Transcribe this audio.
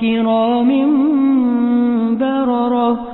كرام بررة.